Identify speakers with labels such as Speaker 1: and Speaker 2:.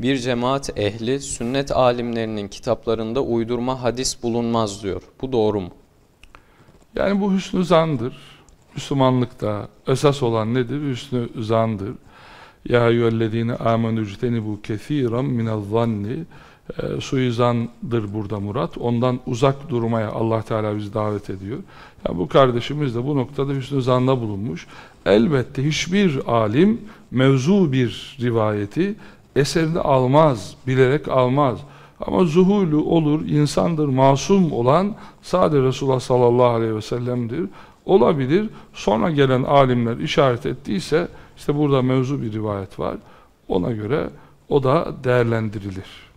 Speaker 1: Bir cemaat ehli sünnet alimlerinin kitaplarında uydurma hadis bulunmaz diyor. Bu doğru mu?
Speaker 2: Yani bu hüsnü zandır. Müslümanlıkta esas olan nedir? Hüsnü zandır. Ya eyyühellezine amenü bu kethiren minel-zanni e, suizandır burada murat. Ondan uzak durmaya Allah Teala bizi davet ediyor. Yani bu kardeşimiz de bu noktada hüsnü zanda bulunmuş. Elbette hiçbir alim mevzu bir rivayeti eserini almaz, bilerek almaz. Ama zuhulu olur, insandır, masum olan sadece Resulullah sallallahu aleyhi ve sellem'dir. Olabilir, sonra gelen alimler işaret ettiyse, işte burada mevzu bir rivayet var. Ona göre o da değerlendirilir.